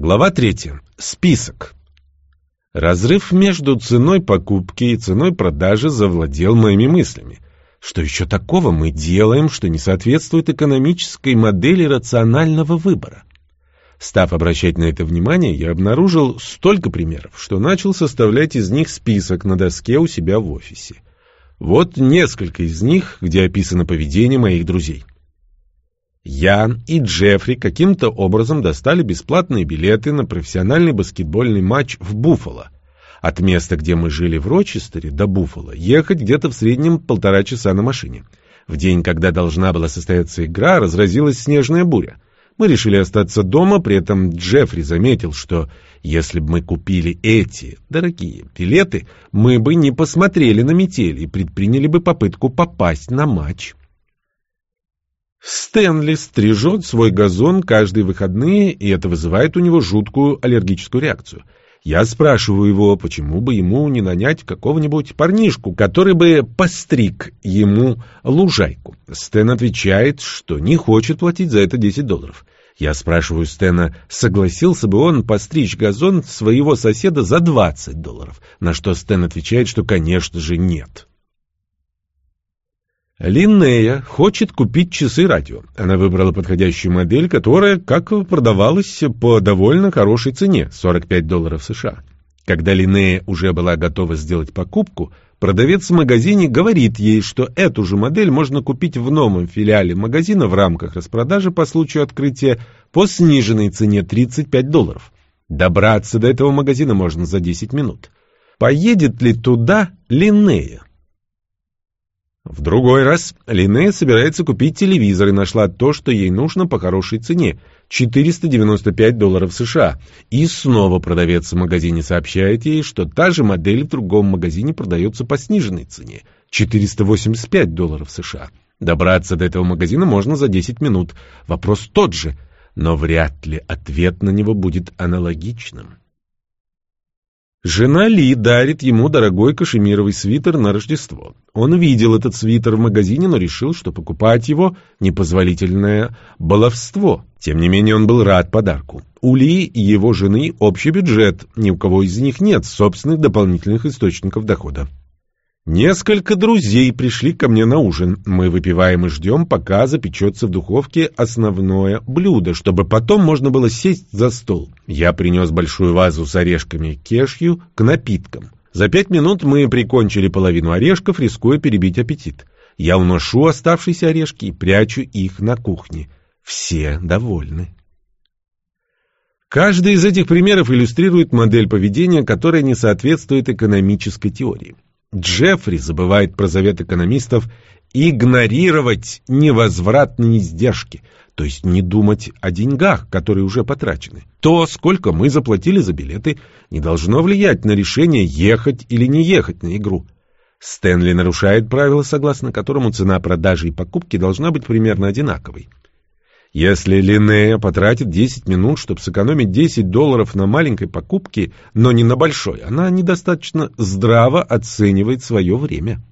Глава 3. Список. Разрыв между ценой покупки и ценой продажи завладел моими мыслями. Что еще такого мы делаем, что не соответствует экономической модели рационального выбора? Став обращать на это внимание, я обнаружил столько примеров, что начал составлять из них список на доске у себя в офисе. Вот несколько из них, где описано поведение моих друзей. Я и Джеффри каким-то образом достали бесплатные билеты на профессиональный баскетбольный матч в Буффало. От места, где мы жили в Рочестере, до Буффало ехать где-то в среднем полтора часа на машине. В день, когда должна была состояться игра, разразилась снежная буря. Мы решили остаться дома, при этом Джеффри заметил, что если бы мы купили эти дорогие билеты, мы бы не посмотрели на метель и предприняли бы попытку попасть на матч. Стэнли стрижет свой газон каждые выходные, и это вызывает у него жуткую аллергическую реакцию. Я спрашиваю его, почему бы ему не нанять какого-нибудь парнишку, который бы постриг ему лужайку. Стэн отвечает, что не хочет платить за это 10 долларов. Я спрашиваю Стэна, согласился бы он постричь газон своего соседа за 20 долларов, на что Стэн отвечает, что, конечно же, нет. Линнея хочет купить часы радио. Она выбрала подходящую модель, которая, как продавалась, по довольно хорошей цене – 45 долларов США. Когда Линнея уже была готова сделать покупку, продавец в магазине говорит ей, что эту же модель можно купить в новом филиале магазина в рамках распродажи по случаю открытия по сниженной цене 35 долларов. Добраться до этого магазина можно за 10 минут. Поедет ли туда Линнея? В другой раз Линнея собирается купить телевизор и нашла то, что ей нужно по хорошей цене – 495 долларов США. И снова продавец в магазине сообщает ей, что та же модель в другом магазине продается по сниженной цене – 485 долларов США. Добраться до этого магазина можно за 10 минут. Вопрос тот же, но вряд ли ответ на него будет аналогичным. Жена Ли дарит ему дорогой кашемировый свитер на Рождество. Он видел этот свитер в магазине, но решил, что покупать его – непозволительное баловство. Тем не менее, он был рад подарку. У Ли и его жены общий бюджет, ни у кого из них нет собственных дополнительных источников дохода. Несколько друзей пришли ко мне на ужин. Мы выпиваем и ждем, пока запечется в духовке основное блюдо, чтобы потом можно было сесть за стол. Я принес большую вазу с орешками кешью к напиткам. За пять минут мы прикончили половину орешков, рискуя перебить аппетит. Я уношу оставшиеся орешки и прячу их на кухне. Все довольны. Каждый из этих примеров иллюстрирует модель поведения, которая не соответствует экономической теории. Джеффри забывает про завет экономистов игнорировать невозвратные издержки, то есть не думать о деньгах, которые уже потрачены. То, сколько мы заплатили за билеты, не должно влиять на решение ехать или не ехать на игру. Стэнли нарушает правило, согласно которому цена продажи и покупки должна быть примерно одинаковой. Если Линнея потратит 10 минут, чтобы сэкономить 10 долларов на маленькой покупке, но не на большой, она недостаточно здраво оценивает свое время.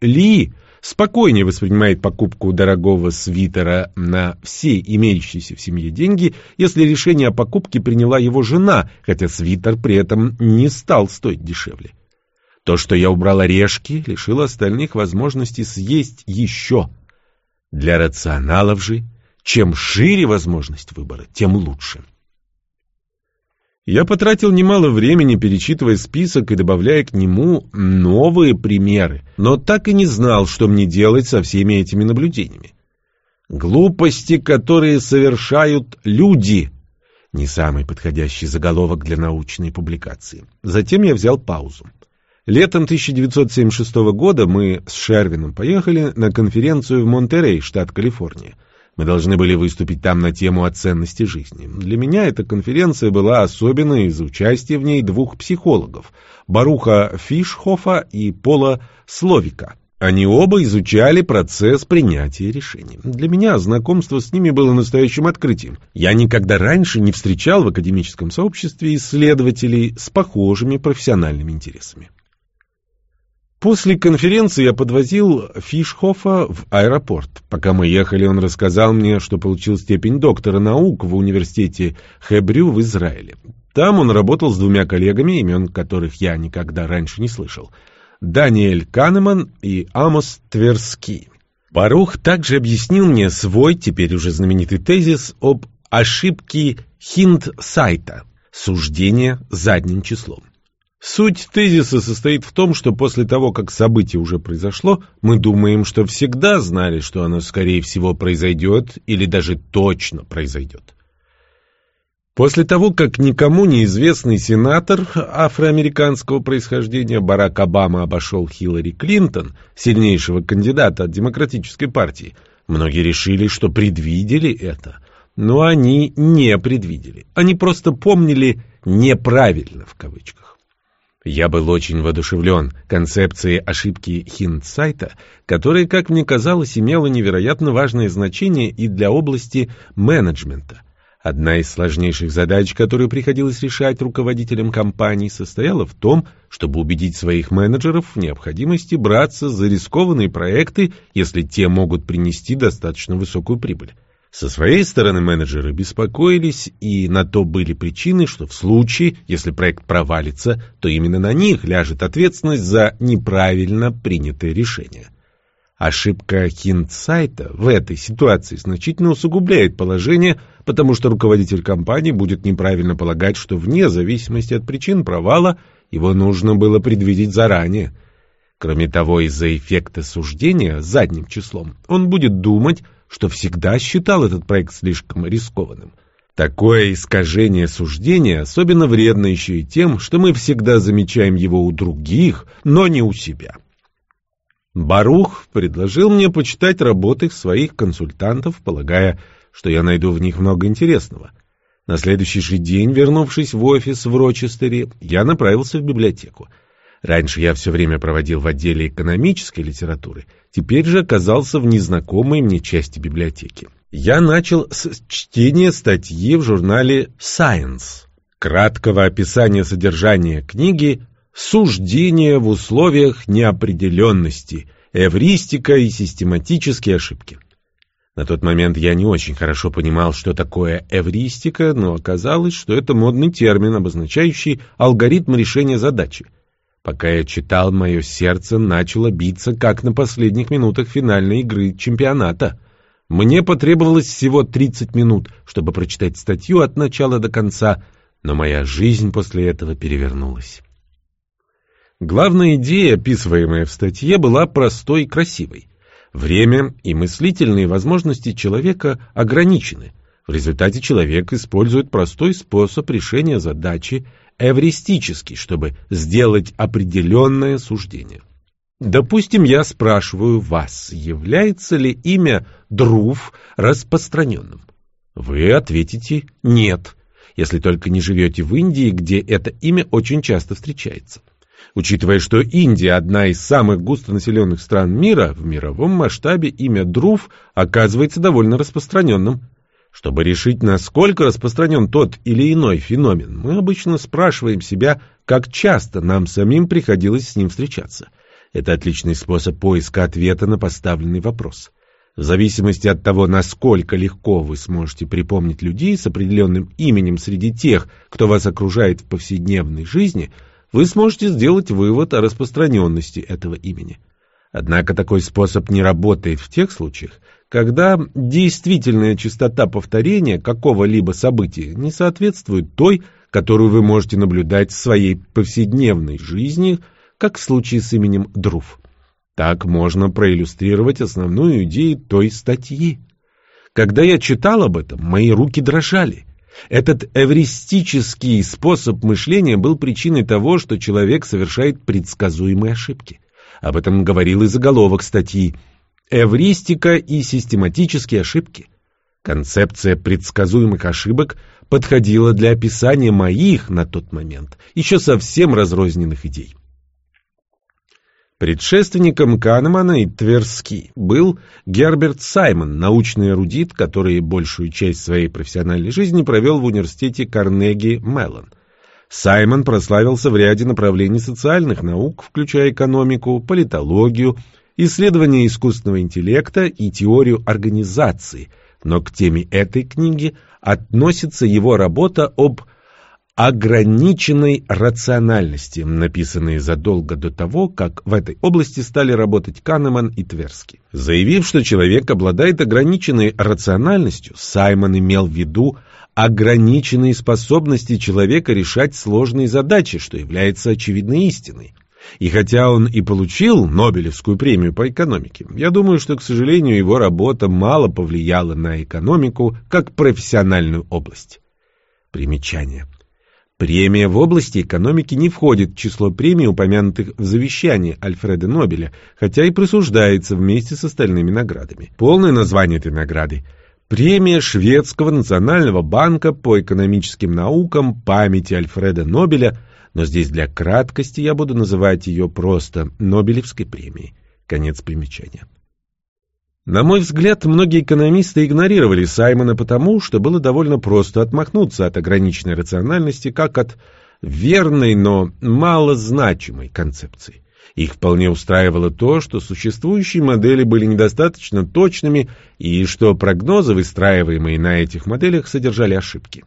Ли спокойнее воспринимает покупку дорогого свитера на все имеющиеся в семье деньги, если решение о покупке приняла его жена, хотя свитер при этом не стал стоить дешевле. То, что я убрал орешки, лишило остальных возможности съесть еще. Для рационалов же – чем шире возможность выбора, тем лучше. Я потратил немало времени, перечитывая список и добавляя к нему новые примеры, но так и не знал, что мне делать со всеми этими наблюдениями. Глупости, которые совершают люди — не самый подходящий заголовок для научной публикации. Затем я взял паузу. Летом 1976 года мы с Шервином поехали на конференцию в Монтерей, штат Калифорния. Мы должны были выступить там на тему о ценности жизни. Для меня эта конференция была особенной из-за участия в ней двух психологов – Баруха Фишхофа и Пола Словика. Они оба изучали процесс принятия решений. Для меня знакомство с ними было настоящим открытием. Я никогда раньше не встречал в академическом сообществе исследователей с похожими профессиональными интересами. После конференции я подвозил Фишхофа в аэропорт. Пока мы ехали, он рассказал мне, что получил степень доктора наук в университете Хебрю в Израиле. Там он работал с двумя коллегами, имен которых я никогда раньше не слышал. Даниэль Канеман и Амос Тверски. Барух также объяснил мне свой, теперь уже знаменитый тезис об ошибке Хинд-сайта – суждение задним числом. Суть тезиса состоит в том, что после того, как событие уже произошло, мы думаем, что всегда знали, что оно, скорее всего, произойдет или даже точно произойдет. После того, как никому неизвестный сенатор афроамериканского происхождения Барак Обама обошел Хиллари Клинтон, сильнейшего кандидата от Демократической партии, многие решили, что предвидели это. Но они не предвидели. Они просто помнили «неправильно» в кавычках. Я был очень воодушевлен концепцией ошибки Хиндсайта, которая, как мне казалось, имела невероятно важное значение и для области менеджмента. Одна из сложнейших задач, которую приходилось решать руководителям компаний, состояла в том, чтобы убедить своих менеджеров в необходимости браться за рискованные проекты, если те могут принести достаточно высокую прибыль. Со своей стороны менеджеры беспокоились, и на то были причины, что в случае, если проект провалится, то именно на них ляжет ответственность за неправильно принятое решение. Ошибка Хиндсайта в этой ситуации значительно усугубляет положение, потому что руководитель компании будет неправильно полагать, что вне зависимости от причин провала его нужно было предвидеть заранее. Кроме того, из-за эффекта суждения задним числом он будет думать, что всегда считал этот проект слишком рискованным. Такое искажение суждения особенно вредно еще и тем, что мы всегда замечаем его у других, но не у себя. Барух предложил мне почитать работы своих консультантов, полагая, что я найду в них много интересного. На следующий же день, вернувшись в офис в Рочестере, я направился в библиотеку. Раньше я все время проводил в отделе экономической литературы, теперь же оказался в незнакомой мне части библиотеки. Я начал с чтения статьи в журнале Science, краткого описания содержания книги «Суждение в условиях неопределенности. Эвристика и систематические ошибки». На тот момент я не очень хорошо понимал, что такое эвристика, но оказалось, что это модный термин, обозначающий алгоритм решения задачи – Пока я читал, мое сердце начало биться, как на последних минутах финальной игры чемпионата. Мне потребовалось всего 30 минут, чтобы прочитать статью от начала до конца, но моя жизнь после этого перевернулась. Главная идея, описываемая в статье, была простой и красивой. Время и мыслительные возможности человека ограничены. В результате человек использует простой способ решения задачи, эвристический, чтобы сделать определенное суждение. Допустим, я спрашиваю вас, является ли имя Друв распространенным? Вы ответите «нет», если только не живете в Индии, где это имя очень часто встречается. Учитывая, что Индия – одна из самых густонаселенных стран мира, в мировом масштабе имя Друв оказывается довольно распространенным. Чтобы решить, насколько распространен тот или иной феномен, мы обычно спрашиваем себя, как часто нам самим приходилось с ним встречаться. Это отличный способ поиска ответа на поставленный вопрос. В зависимости от того, насколько легко вы сможете припомнить людей с определенным именем среди тех, кто вас окружает в повседневной жизни, вы сможете сделать вывод о распространенности этого имени. Однако такой способ не работает в тех случаях, когда действительная частота повторения какого-либо события не соответствует той, которую вы можете наблюдать в своей повседневной жизни, как в случае с именем Друв. Так можно проиллюстрировать основную идею той статьи. Когда я читал об этом, мои руки дрожали. Этот эвристический способ мышления был причиной того, что человек совершает предсказуемые ошибки. Об этом говорил и заголовок статьи – Эвристика и систематические ошибки. Концепция предсказуемых ошибок подходила для описания моих на тот момент еще совсем разрозненных идей. Предшественником Канемана и Тверски был Герберт Саймон, научный эрудит, который большую часть своей профессиональной жизни провел в университете Карнеги Меллон. Саймон прославился в ряде направлений социальных наук, включая экономику, политологию, исследование искусственного интеллекта и теорию организации, но к теме этой книги относится его работа об ограниченной рациональности, написанные задолго до того, как в этой области стали работать Канеман и Тверски. Заявив, что человек обладает ограниченной рациональностью, Саймон имел в виду ограниченные способности человека решать сложные задачи, что является очевидной истиной. И хотя он и получил Нобелевскую премию по экономике, я думаю, что, к сожалению, его работа мало повлияла на экономику как профессиональную область. Примечание. Премия в области экономики не входит в число премий, упомянутых в завещании Альфреда Нобеля, хотя и присуждается вместе с остальными наградами. Полное название этой награды – Премия Шведского национального банка по экономическим наукам памяти Альфреда Нобеля, но здесь для краткости я буду называть ее просто Нобелевской премией. Конец примечания. На мой взгляд, многие экономисты игнорировали Саймона потому, что было довольно просто отмахнуться от ограниченной рациональности как от верной, но малозначимой концепции. Их вполне устраивало то, что существующие модели были недостаточно точными и что прогнозы, выстраиваемые на этих моделях, содержали ошибки.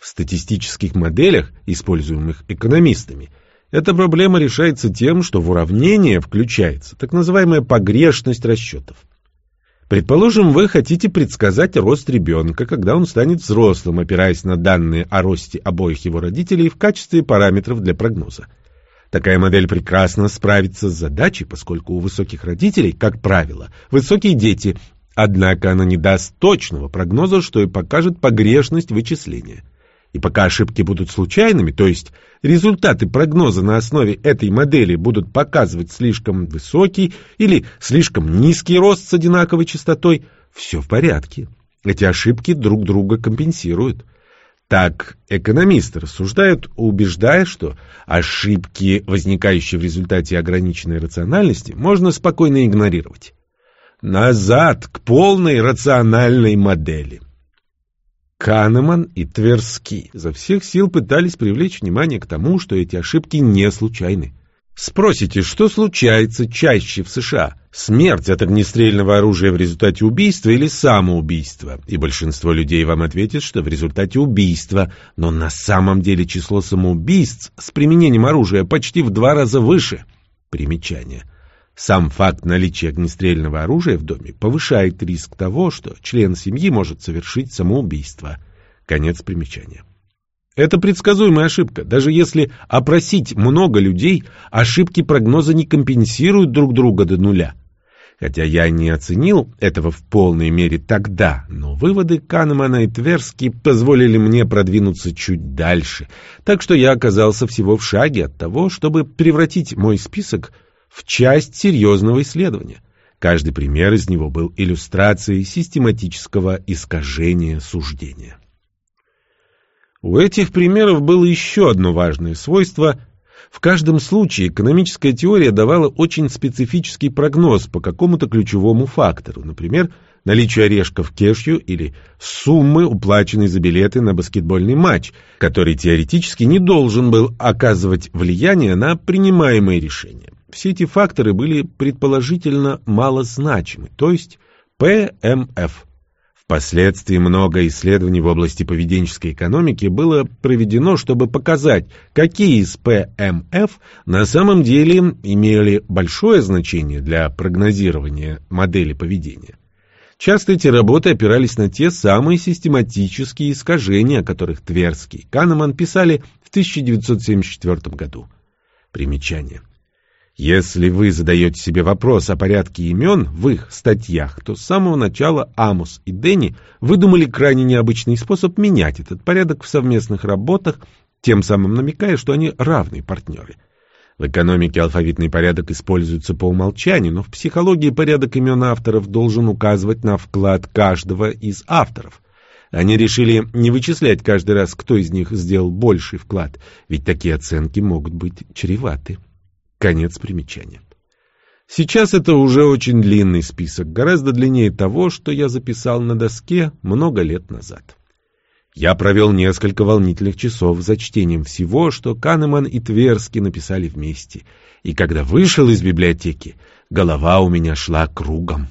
В статистических моделях, используемых экономистами, эта проблема решается тем, что в уравнение включается так называемая погрешность расчетов. Предположим, вы хотите предсказать рост ребенка, когда он станет взрослым, опираясь на данные о росте обоих его родителей в качестве параметров для прогноза. Такая модель прекрасно справится с задачей, поскольку у высоких родителей, как правило, высокие дети, однако она не даст точного прогноза, что и покажет погрешность вычисления. И пока ошибки будут случайными, то есть результаты прогноза на основе этой модели будут показывать слишком высокий или слишком низкий рост с одинаковой частотой, все в порядке. Эти ошибки друг друга компенсируют. Так экономисты рассуждают, убеждая, что ошибки, возникающие в результате ограниченной рациональности, можно спокойно игнорировать. Назад к полной рациональной модели. Канеман и Тверски изо всех сил пытались привлечь внимание к тому, что эти ошибки не случайны. Спросите, что случается чаще в США? Смерть от огнестрельного оружия в результате убийства или самоубийства? И большинство людей вам ответит, что в результате убийства, но на самом деле число самоубийств с применением оружия почти в два раза выше. Примечание – сам факт наличия огнестрельного оружия в доме повышает риск того, что член семьи может совершить самоубийство. Конец примечания. Это предсказуемая ошибка. Даже если опросить много людей, ошибки прогноза не компенсируют друг друга до нуля. Хотя я не оценил этого в полной мере тогда, но выводы Канемана и Тверски позволили мне продвинуться чуть дальше, так что я оказался всего в шаге от того, чтобы превратить мой список в часть серьезного исследования. Каждый пример из него был иллюстрацией систематического искажения суждения. У этих примеров было еще одно важное свойство. В каждом случае экономическая теория давала очень специфический прогноз по какому-то ключевому фактору, например, наличию орешков кешью или суммы, уплаченной за билеты на баскетбольный матч, который теоретически не должен был оказывать влияние на принимаемые решения. Все эти факторы были предположительно малозначимы, то есть ПМФ. Впоследствии много исследований в области поведенческой экономики было проведено, чтобы показать, какие из ПМФ на самом деле имели большое значение для прогнозирования модели поведения. Часто эти работы опирались на те самые систематические искажения, о которых Тверский и Канеман писали в 1974 году. Примечание. Если вы задаете себе вопрос о порядке имен в их статьях, то с самого начала Амус и Дэнни выдумали крайне необычный способ менять этот порядок в совместных работах, тем самым намекая, что они равные партнеры. В экономике алфавитный порядок используется по умолчанию, но в психологии порядок имен авторов должен указывать на вклад каждого из авторов. Они решили не вычислять каждый раз, кто из них сделал больший вклад, ведь такие оценки могут быть чреваты. Конец примечания. Сейчас это уже очень длинный список, гораздо длиннее того, что я записал на доске много лет назад. Я провел несколько волнительных часов за чтением всего, что Канеман и Тверски написали вместе, и когда вышел из библиотеки, голова у меня шла кругом.